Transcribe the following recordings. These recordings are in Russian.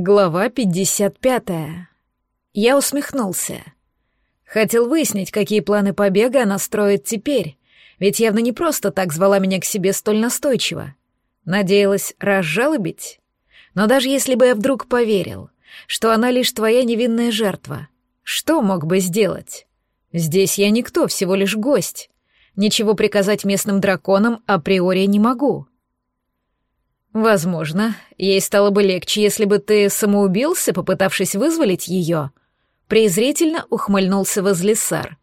Глава 55. Я усмехнулся. Хотел выяснить, какие планы побега она строит теперь, ведь явно не просто так звала меня к себе столь настойчиво. Надеялась разжалобить? Но даже если бы я вдруг поверил, что она лишь твоя невинная жертва, что мог бы сделать? Здесь я никто, всего лишь гость. Ничего приказать местным драконам априори не могу. Возможно, ей стало бы легче, если бы ты самоубился, попытавшись вызволить ее. Презрительно ухмыльнулся Возлисар.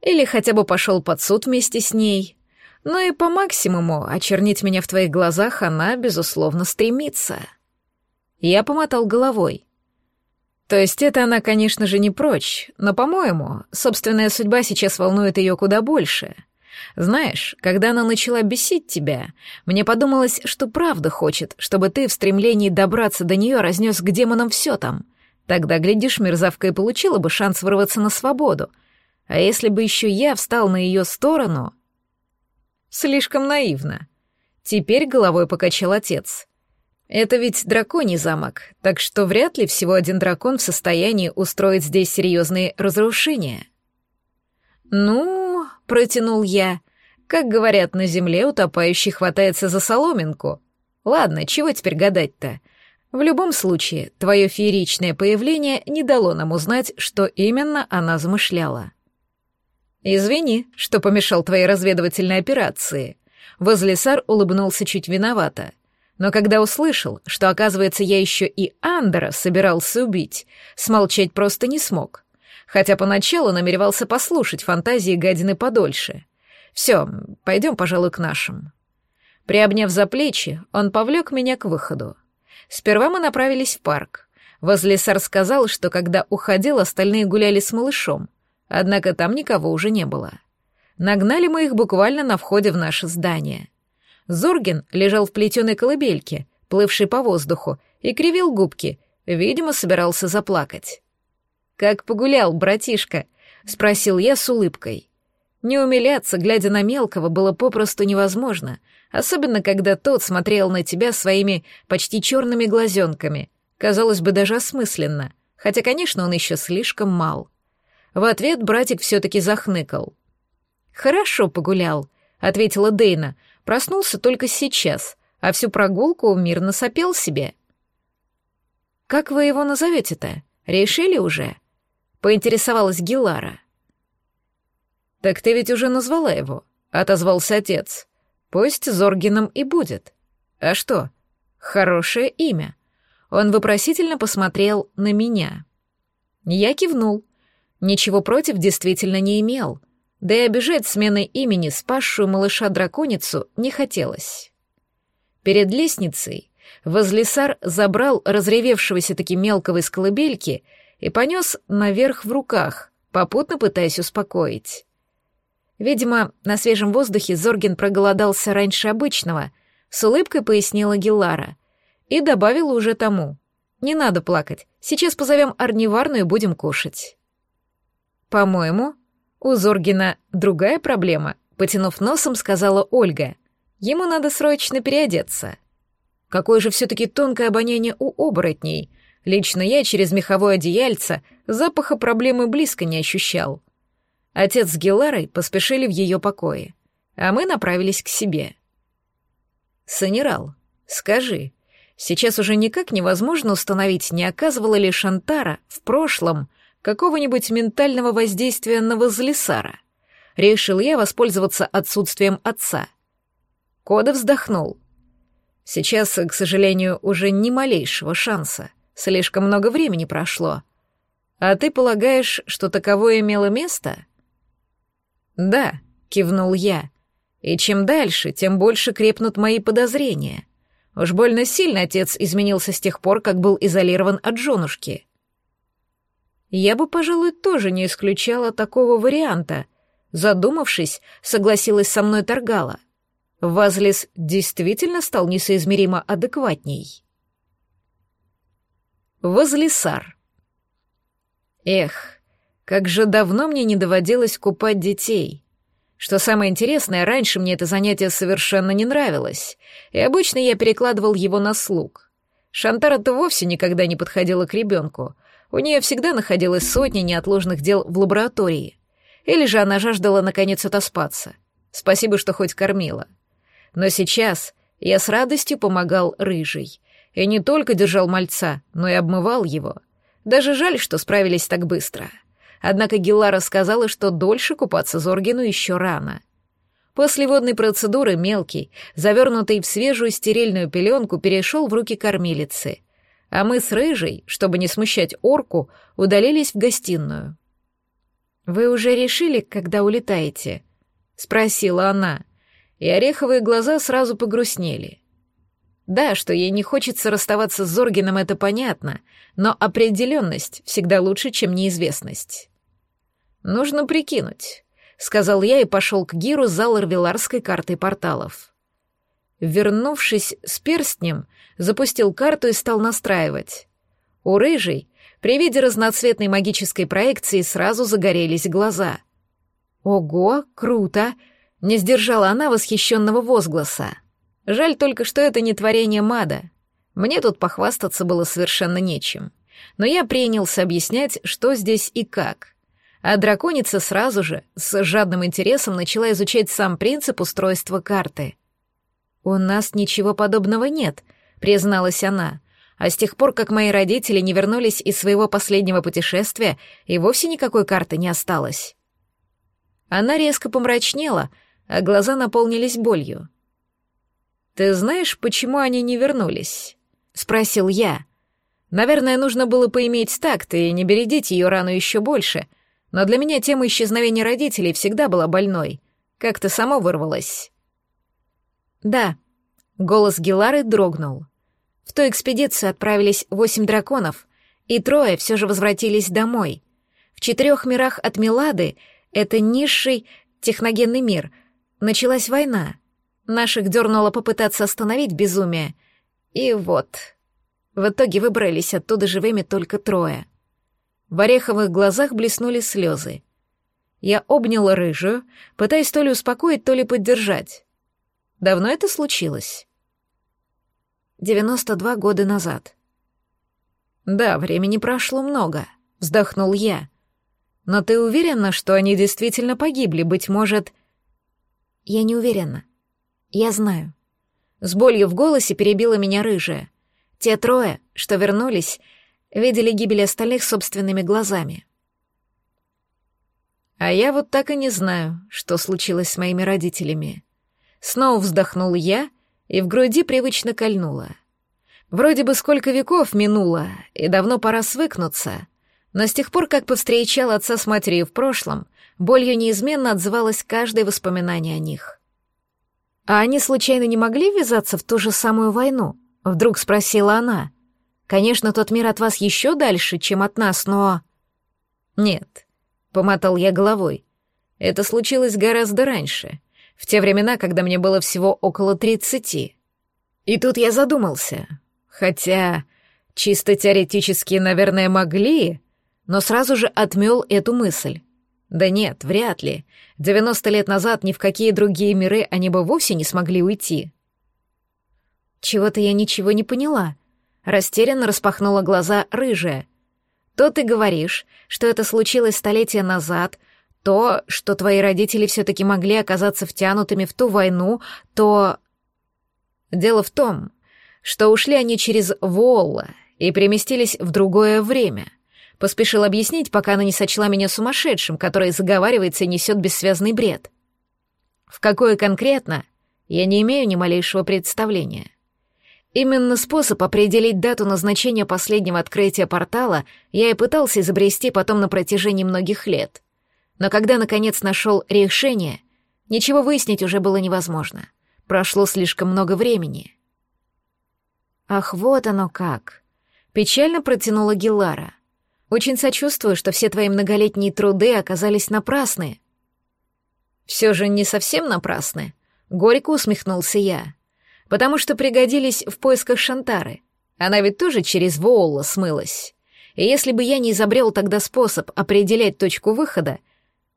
Или хотя бы пошел под суд вместе с ней. Но и по максимуму очернить меня в твоих глазах она, безусловно, стремится. Я помотал головой. То есть это она, конечно же, не прочь, но, по-моему, собственная судьба сейчас волнует ее куда больше — знаешь, когда она начала бесить тебя, мне подумалось, что правда хочет, чтобы ты в стремлении добраться до нее разнес к демонам все там. Тогда, глядишь, мерзавка и получила бы шанс вырваться на свободу. А если бы еще я встал на ее сторону... Слишком наивно. Теперь головой покачал отец. Это ведь драконий замок, так что вряд ли всего один дракон в состоянии устроить здесь серьезные разрушения. Ну, протянул я. Как говорят на земле, утопающий хватается за соломинку. Ладно, чего теперь гадать-то? В любом случае, твое фееричное появление не дало нам узнать, что именно она замышляла. «Извини, что помешал твоей разведывательной операции». Возлесар улыбнулся чуть виновато. Но когда услышал, что, оказывается, я еще и Андера собирался убить, смолчать просто не смог хотя поначалу намеревался послушать фантазии гадины подольше. Все, пойдем, пожалуй, к нашим. Приобняв за плечи, он повлек меня к выходу. Сперва мы направились в парк. Возлесар сказал, что когда уходил, остальные гуляли с малышом, однако там никого уже не было. Нагнали мы их буквально на входе в наше здание. Зоргин лежал в плетеной колыбельке, плывшей по воздуху, и кривил губки, видимо, собирался заплакать. «Как погулял, братишка?» — спросил я с улыбкой. Не умиляться, глядя на мелкого, было попросту невозможно, особенно когда тот смотрел на тебя своими почти черными глазенками. Казалось бы, даже осмысленно, хотя, конечно, он еще слишком мал. В ответ братик все-таки захныкал. «Хорошо погулял», — ответила Дейна. «Проснулся только сейчас, а всю прогулку мирно сопел себе». «Как вы его назовете-то? Решили уже?» — поинтересовалась Гилара. «Так ты ведь уже назвала его», — отозвался отец. «Пусть Зоргином и будет. А что? Хорошее имя». Он вопросительно посмотрел на меня. Я кивнул. Ничего против действительно не имел. Да и обижать сменой имени спасшую малыша-драконицу не хотелось. Перед лестницей Возлесар забрал разревевшегося таки мелкого из колыбельки и понес наверх в руках, попутно пытаясь успокоить. Видимо, на свежем воздухе Зоргин проголодался раньше обычного, с улыбкой пояснила Гелара, и добавила уже тому. «Не надо плакать, сейчас позовем Арниварну и будем кушать». «По-моему, у Зоргина другая проблема», — потянув носом, сказала Ольга. «Ему надо срочно переодеться». Какое же все-таки тонкое обоняние у оборотней, Лично я через меховое одеяльце запаха проблемы близко не ощущал. Отец с Геларой поспешили в ее покое, а мы направились к себе. «Санерал, скажи, сейчас уже никак невозможно установить, не оказывала ли Шантара в прошлом какого-нибудь ментального воздействия на Возлисара?» Решил я воспользоваться отсутствием отца. Кода вздохнул. Сейчас, к сожалению, уже ни малейшего шанса. Слишком много времени прошло. А ты полагаешь, что таковое имело место? Да, кивнул я. И чем дальше, тем больше крепнут мои подозрения. Уж больно сильно отец изменился с тех пор, как был изолирован от женушки. Я бы, пожалуй, тоже не исключала такого варианта. Задумавшись, согласилась со мной Торгала. Вазлис действительно стал несоизмеримо адекватней. Возлесар. Эх, как же давно мне не доводилось купать детей. Что самое интересное, раньше мне это занятие совершенно не нравилось, и обычно я перекладывал его на слуг. Шантара-то вовсе никогда не подходила к ребенку. У нее всегда находилось сотни неотложных дел в лаборатории. Или же она жаждала наконец отоспаться. Спасибо, что хоть кормила. Но сейчас я с радостью помогал рыжий. И не только держал мальца, но и обмывал его. Даже жаль, что справились так быстро. Однако Геллара сказала, что дольше купаться Зоргину еще рано. После водной процедуры мелкий, завернутый в свежую стерильную пеленку, перешел в руки кормилицы. А мы с Рыжей, чтобы не смущать орку, удалились в гостиную. «Вы уже решили, когда улетаете?» — спросила она, и ореховые глаза сразу погрустнели. Да, что ей не хочется расставаться с Зоргином, это понятно, но определенность всегда лучше, чем неизвестность. Нужно прикинуть, сказал я и пошел к Гиру с заларвиларской картой порталов. Вернувшись с перстнем, запустил карту и стал настраивать. У рыжей при виде разноцветной магической проекции сразу загорелись глаза. «Ого, круто!» — не сдержала она восхищенного возгласа. Жаль только, что это не творение Мада. Мне тут похвастаться было совершенно нечем. Но я принялся объяснять, что здесь и как — а драконица сразу же, с жадным интересом, начала изучать сам принцип устройства карты. «У нас ничего подобного нет», — призналась она. «А с тех пор, как мои родители не вернулись из своего последнего путешествия, и вовсе никакой карты не осталось». Она резко помрачнела, а глаза наполнились болью. «Ты знаешь, почему они не вернулись?» — спросил я. Наверное, нужно было поиметь такт и не бередить ее рану еще больше — но для меня тема исчезновения родителей всегда была больной. Как-то само вырвалось. Да, голос Гелары дрогнул. В ту экспедицию отправились восемь драконов, и трое все же возвратились домой. В четырех мирах от Милады, это низший техногенный мир, началась война. Наших дернуло попытаться остановить безумие. И вот. В итоге выбрались оттуда живыми только трое — в ореховых глазах блеснули слезы. Я обняла рыжую, пытаясь то ли успокоить, то ли поддержать. Давно это случилось? Девяносто два года назад. Да, времени прошло много, вздохнул я. Но ты уверена, что они действительно погибли, быть может... Я не уверена. Я знаю. С болью в голосе перебила меня рыжая. Те трое, что вернулись, видели гибель остальных собственными глазами. А я вот так и не знаю, что случилось с моими родителями. Снова вздохнул я, и в груди привычно кольнуло. Вроде бы сколько веков минуло, и давно пора свыкнуться, но с тех пор, как повстречал отца с матерью в прошлом, болью неизменно отзывалось каждое воспоминание о них. «А они случайно не могли ввязаться в ту же самую войну?» — вдруг спросила она. Конечно, тот мир от вас еще дальше, чем от нас, но... Нет, помотал я головой. Это случилось гораздо раньше, в те времена, когда мне было всего около тридцати. И тут я задумался. Хотя, чисто теоретически, наверное, могли, но сразу же отмел эту мысль. Да нет, вряд ли. Девяносто лет назад ни в какие другие миры они бы вовсе не смогли уйти. Чего-то я ничего не поняла — Растерянно распахнула глаза рыжая. То ты говоришь, что это случилось столетия назад, то, что твои родители все-таки могли оказаться втянутыми в ту войну, то... Дело в том, что ушли они через Волла и переместились в другое время. Поспешил объяснить, пока она не сочла меня сумасшедшим, который заговаривается и несет бессвязный бред. В какое конкретно, я не имею ни малейшего представления. Именно способ определить дату назначения последнего открытия портала я и пытался изобрести потом на протяжении многих лет. Но когда наконец нашел решение, ничего выяснить уже было невозможно. Прошло слишком много времени. Ах, вот оно как. Печально протянула Гелара. Очень сочувствую, что все твои многолетние труды оказались напрасны. Все же не совсем напрасны. Горько усмехнулся я потому что пригодились в поисках Шантары. Она ведь тоже через Воолла смылась. И если бы я не изобрел тогда способ определять точку выхода,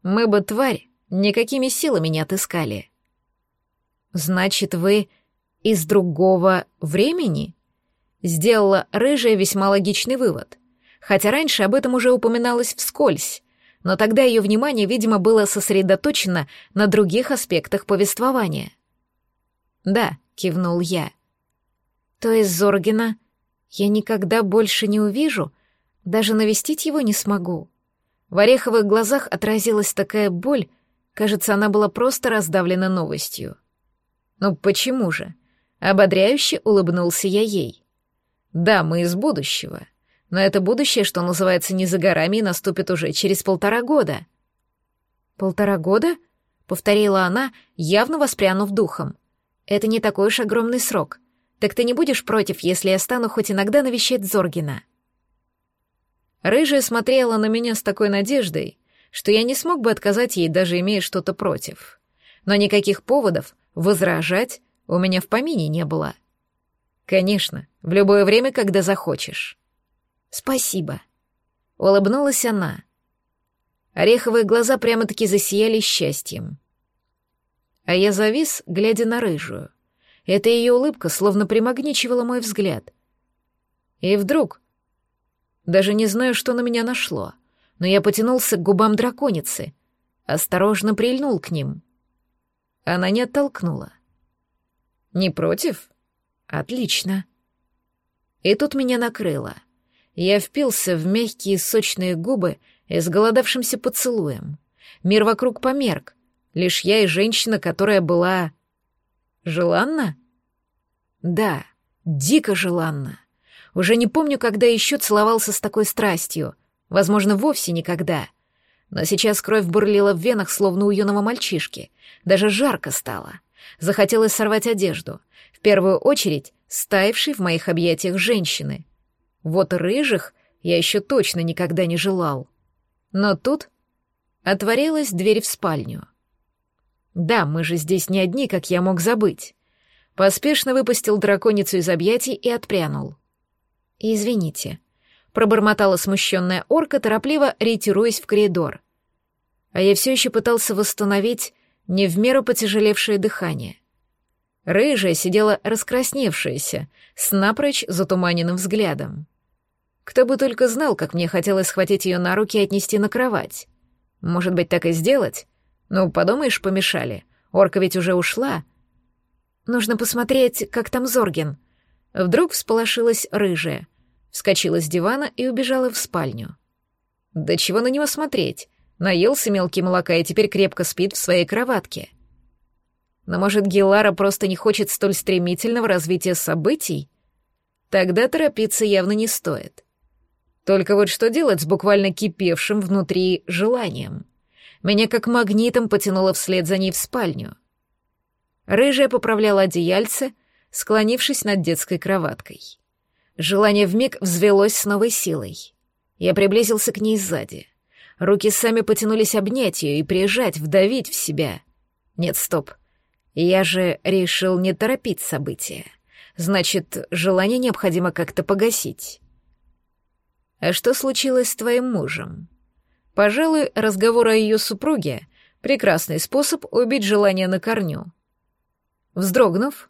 мы бы, тварь, никакими силами не отыскали. Значит, вы из другого времени? Сделала рыжая весьма логичный вывод. Хотя раньше об этом уже упоминалось вскользь, но тогда ее внимание, видимо, было сосредоточено на других аспектах повествования. «Да», — кивнул я. «То есть Зоргина я никогда больше не увижу, даже навестить его не смогу?» В ореховых глазах отразилась такая боль, кажется, она была просто раздавлена новостью. «Ну почему же?» — ободряюще улыбнулся я ей. «Да, мы из будущего, но это будущее, что называется, не за горами и наступит уже через полтора года». «Полтора года?» — повторила она, явно воспрянув духом. «Это не такой уж огромный срок. Так ты не будешь против, если я стану хоть иногда навещать Зоргина?» Рыжая смотрела на меня с такой надеждой, что я не смог бы отказать ей, даже имея что-то против. Но никаких поводов возражать у меня в помине не было. Конечно, в любое время, когда захочешь. Спасибо. Улыбнулась она. Ореховые глаза прямо-таки засияли счастьем. А я завис, глядя на рыжую. Эта ее улыбка словно примагничивала мой взгляд. И вдруг даже не знаю, что на меня нашло, но я потянулся к губам драконицы, осторожно прильнул к ним. Она не оттолкнула. «Не против?» «Отлично». И тут меня накрыло. Я впился в мягкие сочные губы с голодавшимся поцелуем. Мир вокруг померк. Лишь я и женщина, которая была... Желанна? Да, дико желанна. Уже не помню, когда еще целовался с такой страстью. Возможно, вовсе никогда. Но сейчас кровь бурлила в венах, словно у юного мальчишки. Даже жарко стало. Захотелось сорвать одежду. В первую очередь, стаившей в моих объятиях женщины. Вот рыжих я еще точно никогда не желал. Но тут отворилась дверь в спальню. Да, мы же здесь не одни, как я мог забыть. Поспешно выпустил драконицу из объятий и отпрянул. «Извините», — пробормотала смущенная орка, торопливо ретируясь в коридор. А я все еще пытался восстановить не в меру потяжелевшее дыхание. Рыжая сидела раскрасневшаяся, с напрочь затуманенным взглядом. Кто бы только знал, как мне хотелось схватить ее на руки и отнести на кровать. Может быть, так и сделать? Ну, подумаешь, помешали. Орка ведь уже ушла. Нужно посмотреть, как там Зоргин. Вдруг всполошилась рыжая, вскочила с дивана и убежала в спальню. Да чего на него смотреть? Наелся мелкий молока и теперь крепко спит в своей кроватке. Но, может, Гелара просто не хочет столь стремительного развития событий? Тогда торопиться явно не стоит. Только вот что делать с буквально кипевшим внутри желанием? Меня как магнитом потянуло вслед за ней в спальню. Рыжая поправляла одеяльце, склонившись над детской кроваткой. Желание вмиг взвелось с новой силой. Я приблизился к ней сзади. Руки сами потянулись обнять ее и прижать, вдавить в себя. Нет, стоп. Я же решил не торопить события. Значит, желание необходимо как-то погасить. А что случилось с твоим мужем? Пожалуй, разговор о ее супруге — прекрасный способ убить желание на корню. Вздрогнув,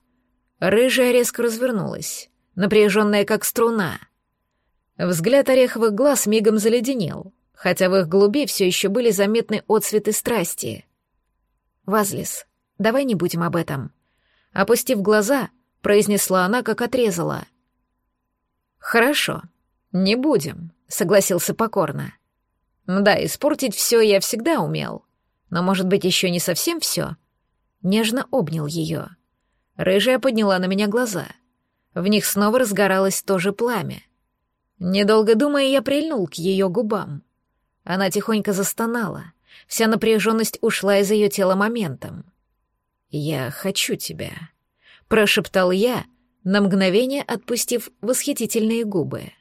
Рыжая резко развернулась, напряженная как струна. Взгляд ореховых глаз мигом заледенел, хотя в их глуби все еще были заметны отцветы страсти. «Вазлис, давай не будем об этом». Опустив глаза, произнесла она, как отрезала. «Хорошо, не будем», — согласился покорно. «Да, испортить все я всегда умел, но, может быть, еще не совсем все». Нежно обнял ее. Рыжая подняла на меня глаза. В них снова разгоралось то же пламя. Недолго думая, я прильнул к ее губам. Она тихонько застонала. Вся напряженность ушла из ее тела моментом. «Я хочу тебя», — прошептал я, на мгновение отпустив восхитительные губы.